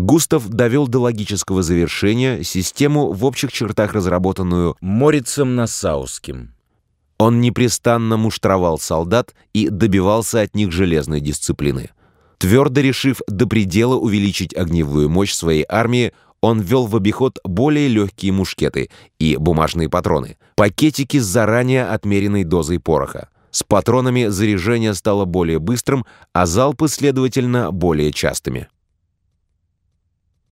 Густав довел до логического завершения систему в общих чертах разработанную Морицем Насауским. Он непрестанно муштровал солдат и добивался от них железной дисциплины. Твердо решив до предела увеличить огневую мощь своей армии, он ввел в обиход более легкие мушкеты и бумажные патроны, пакетики с заранее отмеренной дозой пороха. С патронами заряжение стало более быстрым, а залпы, следовательно, более частыми.